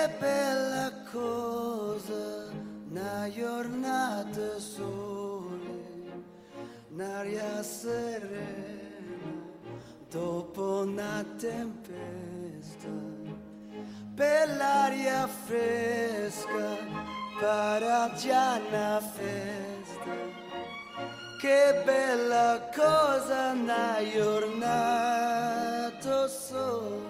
Che bella cosa, una giornata sole, un'aria serena, dopo una tempesta, bell'aria fresca, para già una festa. Che bella cosa, una giornata sole.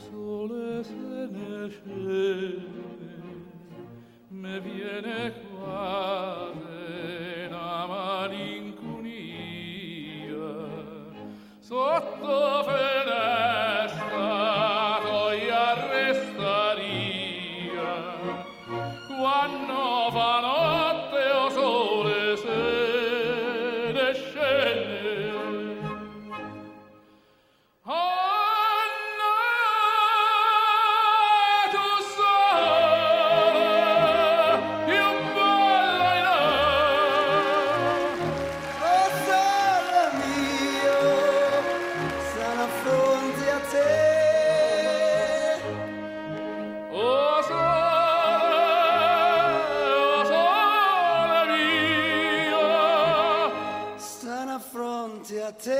sole se ne scende, me viene quasi una malinconia. Sotto davanti a te.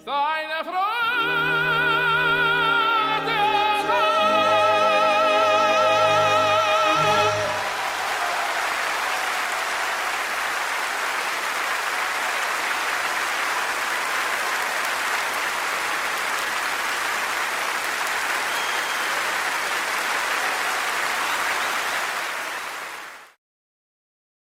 Stai.